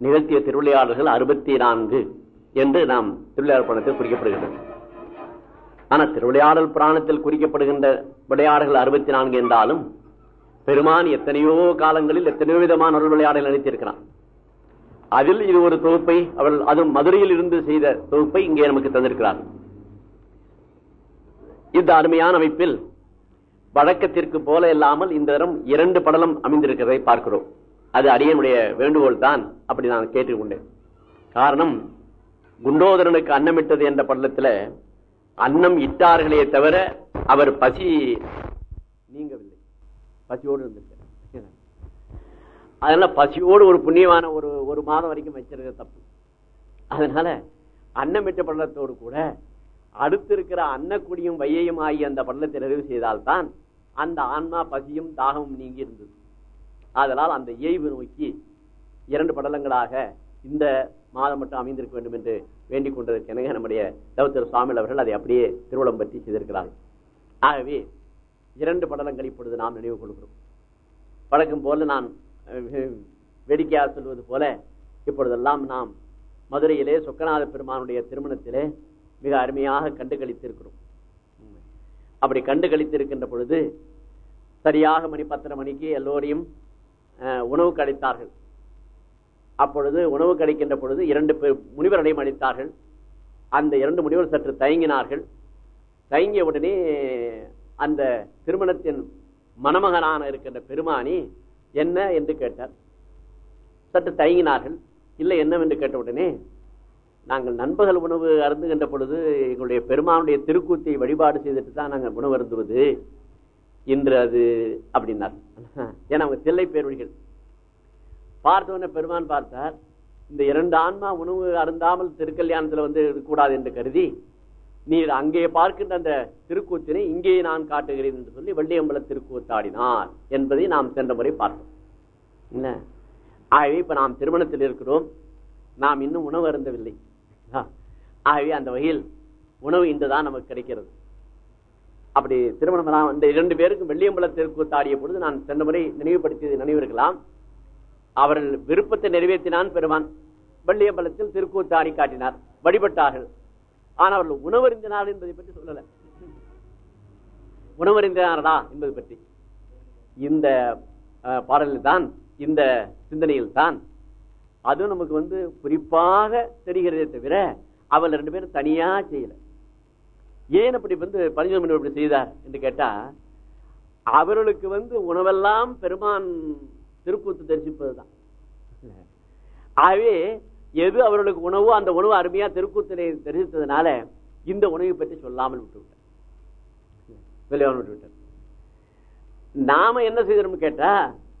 நிகழ்த்திய திருவிளையாடல்கள் அறுபத்தி நான்கு என்று நாம் திருவிளையாடல் பணத்தில் குறிக்கப்படுகிறது ஆனால் திருவிளையாடல் புராணத்தில் குறிக்கப்படுகின்ற விளையாடுகள் அறுபத்தி நான்கு என்றாலும் பெருமான் எத்தனையோ காலங்களில் எத்தனையோ விதமான அருள் விளையாடல் நினைத்திருக்கிறான். அதில் இது ஒரு தொகுப்பை அவள் அது மதுரையில் இருந்து செய்த தொகுப்பை இங்கே நமக்கு தந்திருக்கிறார். இந்த அருமையான அமைப்பில் வழக்கத்திற்கு போல இல்லாமல் இந்த தரம் இரண்டு படலம் அமைந்திருக்கிறதை பார்க்கிறோம். அது அடியனுடைய வேண்டுகோள் தான் அப்படி நான் கேட்டுக்கொண்டேன். காரணம் குண்டோதரனுக்கு அன்னமிட்டது என்ற பள்ளத்தில் அன்னம் இட்டார்களே தவிர அவர் பசி நீங்கவில்லை. பசியோடு இருந்திருக்கிறார். அதனால பசியோடு ஒரு புண்ணியமான ஒரு ஒரு மாதம் வரைக்கும் வச்சிருக்க தப்பு. அதனால அன்னமிட்ட பள்ளத்தோடு கூட அடுத்து இருக்கிற அன்னக்குடியும் வையையும் ஆகிய அந்த பள்ளத்தை நிறைவு செய்தால்தான் அந்த ஆன்மா பசியும் தாகமும் நீங்கி இருந்தது. அதனால் அந்த ஏய்வு நோக்கி இரண்டு படலங்களாக இந்த மாதம் மட்டும் அமைந்திருக்க வேண்டும் என்று வேண்டிக் கொண்டதற்கெனவே நம்முடைய தவத்திர சுவாமிகள் அவர்கள் அதை அப்படியே திருவள்ளம் பற்றி செய்திருக்கிறார்கள். ஆகவே இரண்டு படலங்கள் இப்பொழுது நாம் நினைவு கொள்கிறோம். வழக்கம் போல நான் வேடிக்கையாக சொல்வது போல இப்பொழுதெல்லாம் நாம் மதுரையிலே சொக்கநாத பெருமானுடைய திருமணத்திலே மிக அருமையாக கண்டு கழித்திருக்கிறோம் அப்படி கண்டு கழித்திருக்கின்ற பொழுது சரியாக மணி பத்தரை மணிக்கு எல்லோரையும் உணவு கழித்தார்கள் அப்பொழுது உணவு கழிக்கின்ற பொழுது இரண்டு முனிவர்களையும் அளித்தார்கள். அந்த இரண்டு முனிவர் சற்று தயங்கினார்கள். தயங்கிய உடனே அந்த திருமணத்தின் மணமகனான இருக்கின்ற பெருமானி என்ன என்று கேட்டார். சற்று தயங்கினார்கள். இல்லை என்னவென்று கேட்ட உடனே நாங்கள் நண்பகல் உணவு அருந்துகின்ற பொழுது எங்களுடைய பெருமானுடைய திருக்கூத்தை வழிபாடு செய்துட்டு தான் நாங்கள் உணவு அருந்துவது. இன்று அது அப்படின்னார். ஏன்னா அவங்க தில்லை பேர்வழிகள் பார்த்தவன பெருமான் பார்த்தார் இந்த இரண்டு ஆன்மா உணவு அருந்தாமல் திருக்கல்யாணத்தில் வந்து கூடாது என்று கருதி நீர் அங்கே பார்க்கின்ற அந்த திருக்கூத்தினை இங்கே நான் காட்டுகிறேன் என்று சொல்லி வெள்ளியம்பல திருக்கூத்தாடினார் என்பதை நாம் சென்ற முறை பார்த்தோம். என்ன? ஆகவே இப்ப நாம் திருமணத்தில் இருக்கிறோம் நாம் இன்னும் உணவு அருந்தவில்லை. ஆகவே அந்த வகையில் உணவு இன்றுதான் நமக்கு கிடைக்கிறது. அப்படி திருமணம் இந்த இரண்டு பேருக்கும் வெள்ளியம்பலத்திற்கு தாடிய பொழுது நான் சென்ற முறை நினைவுபடுத்தியது நினைவிருக்கலாம். அவர்கள் விருப்பத்தை நிறைவேற்றினான் பெருமான். வெள்ளியம்பலத்தில் திருக்கூத்தாடி காட்டினார். வழிபட்டார்கள். ஆனால் அவர்கள் உணவறிந்தனார் என்பதை பற்றி சொல்லல. உணவருந்தினாரா என்பது பற்றி. இந்த பாடலில் தான் இந்த சிந்தனையில் தான் அதுவும் நமக்கு வந்து குறிப்பாக தெரிகிறதே தவிர அவள் ரெண்டு பேரும் தனியா செய்யலை. ஏன் அப்படி வந்து பரிஞ்சோம் அப்படி செய்தார் என்று கேட்டா அவர்களுக்கு வந்து உணவெல்லாம் பெருமான் திருக்கூத்து தரிசிப்பதுதான். ஆகவே எது அவர்களுக்கு உணவோ அந்த உணவு அருமையா திருக்கூத்திலே தரிசித்ததுனால இந்த உணவை பற்றி சொல்லாமல் விட்டு விட்டார் விட்டு விட்டார் நாம என்ன செய்தோம் கேட்டா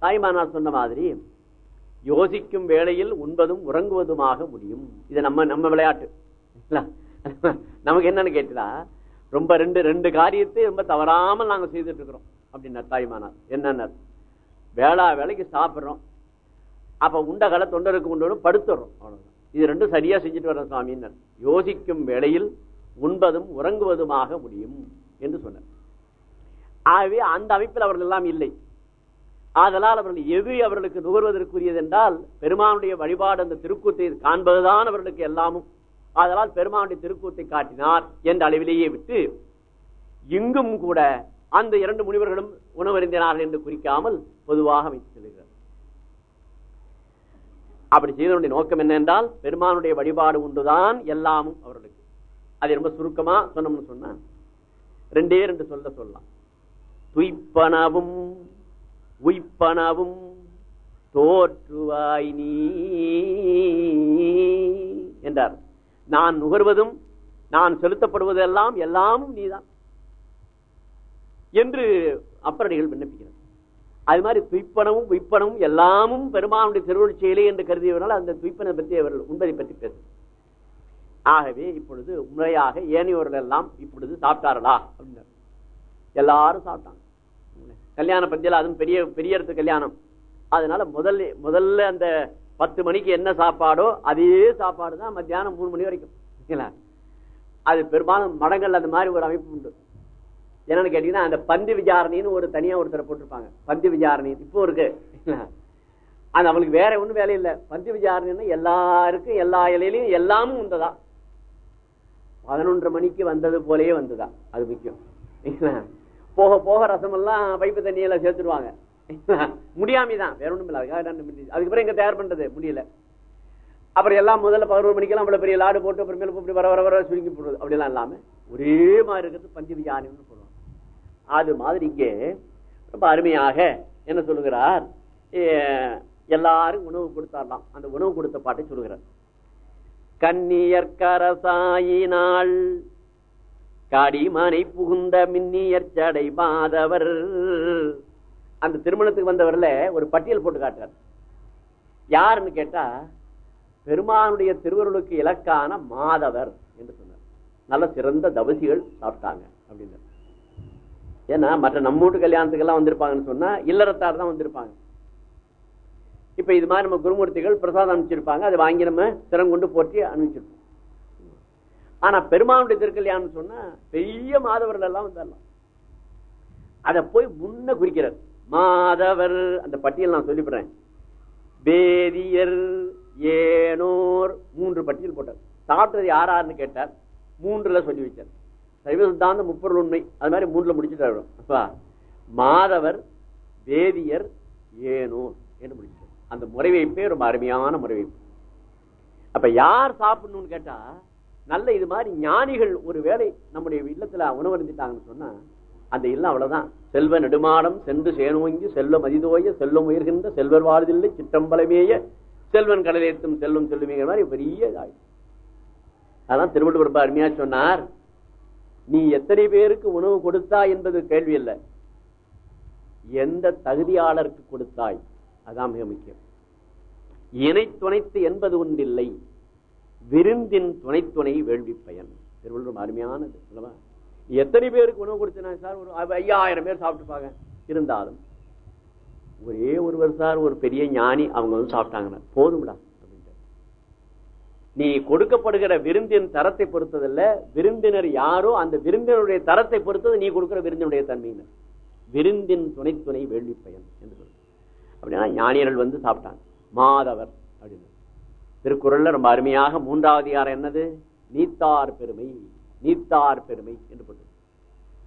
தாய்மானார் சொன்ன மாதிரி யோசிக்கும் வேளையில் உண்பதும் உறங்குவதுமாக முடியும். இது நம்ம நம்ம விளையாட்டு. நமக்கு என்னன்னு கேட்டா ரொம்ப ரெண்டு ரெண்டு காரியத்தை ரொம்ப தவறாமல் நாங்க செய்துட்டு இருக்கிறோம் அப்படின்னா தாய்மானார் என்னன்னார்? வேளா வேலைக்கு சாப்பிட்றோம். அப்போ உண்டகலை தொண்டருக்கு உண்டோடு படுத்துறோம். அவ்வளோதான் இது ரெண்டும் சரியா செஞ்சுட்டு வர்றோம் சுவாமின்னு யோசிக்கும் வேளையில் உண்பதும் உறங்குவதுமாக முடியும் என்று சொன்னார். ஆகவே அந்த அமைப்பில் அவர்கள் எல்லாம் இல்லை. ஆதலால் அவர்கள் எது அவர்களுக்கு நுகர்வதற்குரியது என்றால் பெருமானுடைய வழிபாடு அந்த திருக்கூத்தை காண்பதுதான் அவர்களுக்கு எல்லாமும். ஆதலால் பெருமானுடைய திருக்கூத்தை காட்டினார் என்ற அளவிலேயே விட்டு இங்கும் கூட அந்த இரண்டு முனிவர்களும் உணவருந்தினார்கள் என்று குறிக்காமல் பொதுவாக அமைத்து செல்கிறார். அப்படி செய்தனுடைய நோக்கம் என்ன என்றால் பெருமானுடைய வழிபாடு உண்டுதான் எல்லாமும் அவர்களுக்கு. அது ரொம்ப சுருக்கமா சொன்னோம்னு சொன்ன ரெண்டே ரெண்டு சொல்ல சொல்லலாம். துய்ப்பனவும் உய்ப்பனவும் தோற்றுவாய் நீ என்றார். நான் நுகர்வதும் நான் செலுத்தப்படுவதெல்லாம் எல்லாமும் நீதான். என்று அப்பரடிகள் விண்ணப்பிக்கிறது அது மாதிரி துய்ப்பனமும் உய்ப்பனமும் எல்லாமும் பெருமானுடைய திருவள்ளுவர் என்று கருதியவர்கள் அந்த துய்ப்பனை பற்றி அவர்கள் உண்பதை பற்றி பேசு ஆகவே இப்பொழுது முறையாக ஏனையோர்கள் எல்லாம் இப்பொழுது சாப்பிட்டார்களா அப்படின்னு எல்லாரும் சாப்பிட்டாங்க. கல்யாண பந்தியில் அதுவும் பெரிய பெரிய இடத்து கல்யாணம். அதனால முதல்ல முதல்ல அந்த பத்து மணிக்கு என்ன சாப்பாடோ அதே சாப்பாடு தான் மத்தியானம் மூணு மணி வரைக்கும். அது பெரும்பாலும் மடங்கள் அந்த மாதிரி ஒரு அமைப்பு உண்டு. என்னன்னு கேட்டீங்கன்னா அந்த பந்து விசாரணைன்னு ஒரு தனியா ஒருத்தரை போட்டிருப்பாங்க. பந்து விசாரணை. இப்போ இருக்கு. அது அவளுக்கு வேற ஒண்ணும் வேலை இல்லை. பந்து விசாரணை எல்லாருக்கும் எல்லா இலையிலையும் எல்லாமும் உண்டதா பதினொன்றரை மணிக்கு வந்தது போலயே வந்ததா அது முக்கியம். போக போக ரசமெல்லாம் பைப்பு தண்ணியெல்லாம் சேர்த்துருவாங்க. முடியாமைதான் வேற ஒண்ணும் இல்லை அதுக்காக அதுக்கப்புறம் எங்க தயார் பண்றது? முடியல. அப்புறம் எல்லாம் முதல்ல பதினோரு மணிக்கெல்லாம் அவ்வளவு பெரிய லாடு போட்டு அப்புறமேல இப்படி வர வர வர சுருங்கி போடுறது. அப்படிலாம் இல்லாம ஒரே மாதிரி இருக்கிறது பஞ்ச விஜயானம்னு சொல்லுவாங்க அது மாதிரி இங்கே ரொம்ப அருமையாக என்ன சொல்லுகிறார்? எல்லாரும் உணவு கொடுத்தாரலாம். அந்த உணவு கொடுத்த பாட்டை சொல்லுகிறார். காடி காடிமனை புகுந்த மின்னியற் சடை மாதவர் அந்த திருமணத்துக்கு வந்தவர்ல ஒரு பட்டியல் போட்டு காட்டுறார். யாருன்னு கேட்டா பெருமானுடைய திருவருளுக்கு இலக்கான மாதவர் என்று சொன்னார். நல்ல சிறந்த தவசிகள் சாப்பிட்டாங்க அப்படின்னு ஏன்னா மற்ற நம்ம வீட்டு கல்யாணத்துக்கு எல்லாம் வந்திருப்பாங்கன்னு சொன்னா இல்லறத்தார் தான் வந்திருப்பாங்க. இப்ப இது மாதிரி நம்ம குருமூர்த்திகள் பிரசாதம் அனுப்பிச்சிருப்பாங்க அதை வாங்கி நம்ம திறங்கொண்டு போற்றி அனுப்பிச்சிருப்போம். ஆனா பெருமானுடைய திருக்கல்யாணம் சொன்னா பெரிய மாதவர்கள் எல்லாம் வந்துடலாம் அதை போய் முன்ன குறிக்கிறார். மாதவர் அந்த பட்டியல் நான் சொல்லிவிடுறேன். வேதியர் ஏனோர் மூன்று பட்டியல் போட்டார். சாப்பிட்டது யார் யாருன்னு கேட்டார். மூன்றுல சொல்லி வச்சார் சைவ சித்தாந்த முப்பொருள் உண்மை. அது மாதிரி மூன்றுல முடிச்சுட்டாரு. மாதவர் வேதியர் ஏனோர் என்று முடிச்சார் அந்த முறைவைப்பே ரொம்ப அருமையான முறைவைப்பு. அப்ப யார் சாப்பிடணும்னு கேட்டா நல்ல இது மாதிரி ஞானிகள் ஒரு வேளை நம்முடைய இல்லத்துல உணவருந்திட்டாங்கன்னு சொன்னா அந்த இல்லம் அவ்வளவுதான். செல்வ நெடுமாடம் சென்று சேனோங்கி செல்வம் அதிதோய செல்வம் உயர்கின்ற செல்வர் வாழ்தில்லை சிற்றம்பலமேய செல்வன் கடலேத்தும் செல்வம் செல்லுமேங்கிற மாதிரி பெரிய இதாயிடும் அதான் திருவள்ளுவர் அருமையா சொன்னார். நீ எத்தனை பேருக்கு உணவு கொடுத்தா என்பது கேள்வி இல்லை எந்த தகுதியாளருக்கு கொடுத்தாய்? அதான் மிக முக்கியம். இணை துணைத்து என்பது ஒன்றில்லை. விருந்தின் துணை துணை வேள்வி பயன் திருவள்ளுவர் அருமையானது எத்தனை பேருக்கு உணவு கொடுத்தேன் சார்? ஒரு ஐயாயிரம் பேர் சாப்பிட்டுப்பாங்க இருந்தாலும். ஒரே ஒருவர் சார் ஒரு பெரிய ஞானி அவங்க வந்து சாப்பிட்டாங்கன்னா போதும்டா நீ கொடுக்கப்படுகிற விருந்தின் தரத்தை பொறுத்ததில்ல விருந்தினர் யாரோ அந்த விருந்தினருடைய தரத்தை பொறுத்தது நீ கொடுக்கிற விருந்தினுடைய தன்மையினர். விருந்தின் துணை துணை வேள்வி பயன் என்று அப்படின்னா ஞானியர்கள் வந்து சாப்பிட்டாங்க. மாதவர் அப்படின்னு. திருக்குறள்ல ரொம்ப அருமையாக மூன்றாவது யார் என்னது? நீத்தார் பெருமை. நீத்தார் பெருமை என்று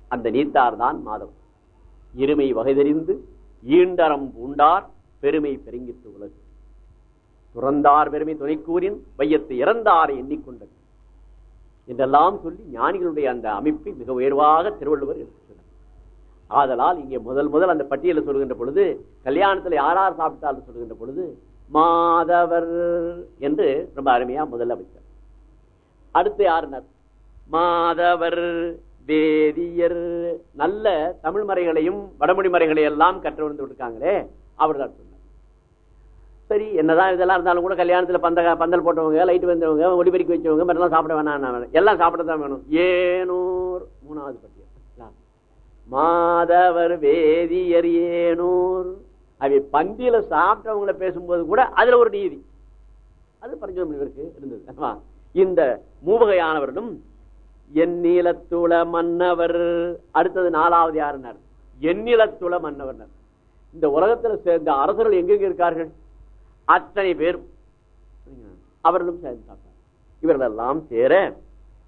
அந்த நீத்தார் தான் மாதவன். இருமை வகை தெரிந்து ஈண்டரம் பூண்டார் பெருமை பெருங்கிட்டு உலகு. துறந்தார் பெருமை துணை கூறின் வையத்து இறந்தாரை எண்ணிக்கொண்டது என்றெல்லாம் சொல்லி ஞானிகளுடைய அந்த அமைப்பை மிக உயர்வாக திருவள்ளுவர் எடுத்து ஆதலால் இங்கே முதல் முதல் அந்த பட்டியலை சொல்கின்ற பொழுது கல்யாணத்துல யாரார் சாப்பிட்டாலும் சொல்கின்ற பொழுது மாதவர் என்று ரொம்ப அருமையா முதல்ல வைத்தார். அடுத்து யாருனர்? மாதவர் வேதியர். நல்ல தமிழ் மறைகளையும் வடமொழி மறைகளை எல்லாம் கற்று வந்து விட்டுருக்காங்களே அவர் தான் சொன்னார். சரி என்னதான் இதெல்லாம் இருந்தாலும் கூட கல்யாணத்துல பந்த பந்தல் போட்டவங்க லைட் வந்தவங்க ஒளிபெருக்கி வச்சவங்க மற்றெல்லாம் சாப்பிட வேணாம் எல்லாம் சாப்பிட தான் வேணும். ஏனூர் மூணாவது பட்டியல். மாதவர் வேதியர் ஏனூர். அவை பந்தியில சாப்பிட்டவங்களை பேசும்போது கூட அதுல ஒரு நீதி. அது பரிஞ்சோம் இவருக்கு இருந்தது. ஆமா. இந்த மூவகையானவர்களும் எண்ணிலத்துள மன்னவர். அடுத்தது நாலாவது யாருனர்? எண்ணிலத்துள மன்னவர் இந்த உலகத்துல சேர்ந்த அரசர்கள் எங்கெங்க இருக்கார்கள்? அத்தனை பேர் அவர்களும் சேர்ந்து இவர்களெல்லாம் சேர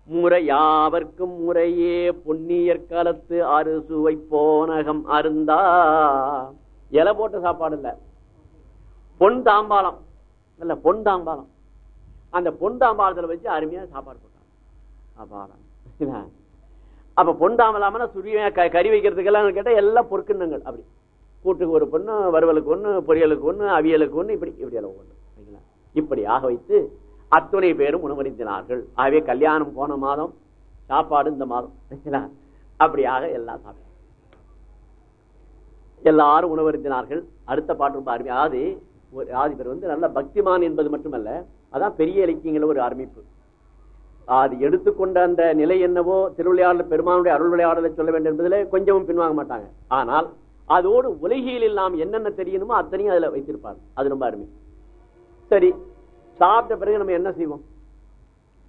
முறை யாவர்க்கும் முறையே பொன்னியற் காலத்து அறுசுவை போனகம் அருந்தா. இலை போட்ட சாப்பாடு இல்ல. பொன் தாம்பாளம். இல்ல பொன் தாம்பாளம். அந்த பொன் தாம்பாளத்துல வச்சு அருமையா சாப்பாடு போட்டாங்க. அபாரம். அப்ப பொன் தாம்பலாமனா கறி வைக்கிறதுக்கெல்லாம் கேட்டா எல்லாம் பொற்கிண்ணங்கள். அப்படி. கூட்டுக்கு ஒரு பொண்ணு வறுவலுக்கு ஒண்ணு பொரியலுக்கு ஒண்ணு அவியலுக்கு ஒண்ணு இப்படி இப்படி அளவு ஒண்ணு இப்படி ஆக வைத்து அத்துணை பேரும் உணவருந்தினார்கள் ஆகவே கல்யாணம் போன மாதம் சாப்பாடு இந்த மாதம். அப்படியாக எல்லாம் சாப்பிட்டாங்க. எல்லாரும் உணவருந்தினார்கள் அடுத்த பாட்டு ரொம்ப அருமை ஆதி ஒரு ஆதி பேர் வந்து நல்ல பக்திமான் என்பது மட்டுமல்ல அதான் பெரிய இலக்கியங்கள ஒரு அமைப்பு அது எடுத்துக்கொண்ட அந்த நிலை என்னவோ திருவிளையாடல் பெருமானுடைய அருள் விளையாடலை சொல்ல வேண்டும் என்பதில் கொஞ்சமும் பின்வாங்க மாட்டாங்க. ஆனால் அதோடு உலகியலில் நாம் என்னென்ன தெரியணுமோ அத்தனையும் அதுல வைத்திருப்பார். அது ரொம்ப அருமை. சரி சாப்பிட்ட பிறகு நம்ம என்ன செய்வோம்?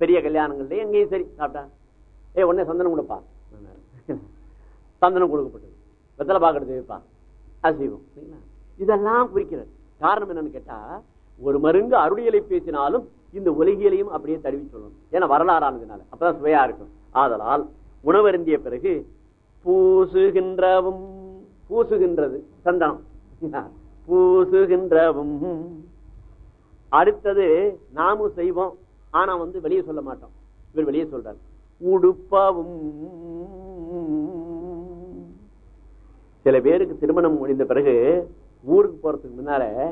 பெரிய கல்யாணங்கள்ல எங்கேயும் சரி சாப்பிட்டா? ஏ உடனே சந்தனம் கொடுப்பா. சந்தனம் கொடுக்கப்பட்டது. வெத்தலை பாக்கிறது வைப்பா. அது செய்வோம். இதெல்லாம் குறிக்கிறது. காரணம் என்னன்னு கேட்டா ஒரு மருங்கு அருளியலை பேசினாலும் இந்த உலகியலையும் அப்படியே தழுவி சொல்லணும். ஏன்னா வரலாறானதுனால அப்பதான் சுவையா இருக்கும். ஆதலால் உணவருந்திய பிறகு பூசுகின்றவும் பூசுகின்றது சந்தனம். பூசுகின்றவும். அடுத்தது நாமும் செய்வோம். ஆனா வந்து வெளியே சொல்ல மாட்டோம். இவர் வெளியே சொல்றார். உடுப்பவும். சில பேருக்கு திருமணம் முடிந்த பிறகு ஊருக்கு போறதுக்கு முன்னால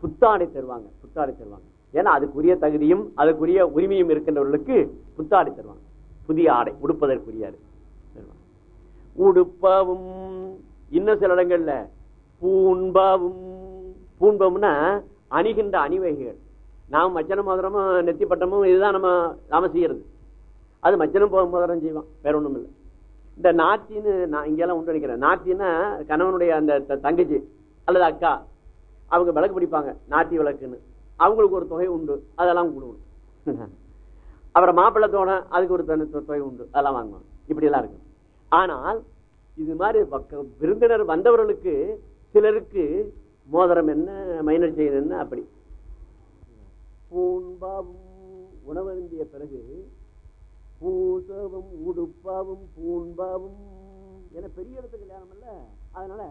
புத்தாடை தருவாங்க. புத்தாடை தருவாங்க. ஏன்னா அதுக்குரிய தகுதியும் அதுக்குரிய உரிமையும் இருக்கின்றவர்களுக்கு புத்தாடை தருவாங்க. புதிய ஆடை உடுப்பதற்குரிய ஆடை உடுப்பவும் இன்னும் சில இடங்கள்ல பூண்பாவும் பூண்பம்னா அணிகின்ற அணிவகைகள். நாம் மச்சன மோதிரமும் நெத்தி பட்டமும் இதுதான் நம்ம நாம செய்யறது. அது மச்சனம் போக மோதிரம் செய்வான் வேற ஒண்ணும் இல்லை. இந்த நாத்தின்னு நான் இங்கெல்லாம் உண்டு நினைக்கிறேன். நாத்தின்னா கணவனுடைய அந்த த- தங்கச்சி அல்லது அக்கா அவங்க விளக்கு பிடிப்பாங்க நாத்தி விளக்குன்னு. அவங்களுக்கு ஒரு தொகை உண்டு அதெல்லாம் கொடுக்கணும். அப்புறம் மாப்பிள்ளை தோணை அதுக்கு ஒரு தனி தொகை உண்டு அதெல்லாம் வாங்கணும். இப்படி எல்லாம் இருக்கு. ஆனால் இது மாதிரி பக்க- விருந்தினர் வந்தவர்களுக்கு சிலருக்கு மோதிரம் என்ன மைனர் செயின் என்ன அப்படி. பூன்பாவும் உணவருந்திய பிறகு பூசவும் உடுப்பாவும் பூன்பாவும் என பெரிய இடத்துக்கு கல்யாணம் இல்லை. அதனால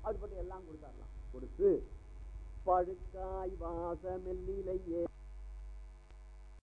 அப்படிப்பட்ட எல்லாம் கொடுத்தாரலாம் கொடுத்து பழுக்காய் வாசமெல்லிலையே.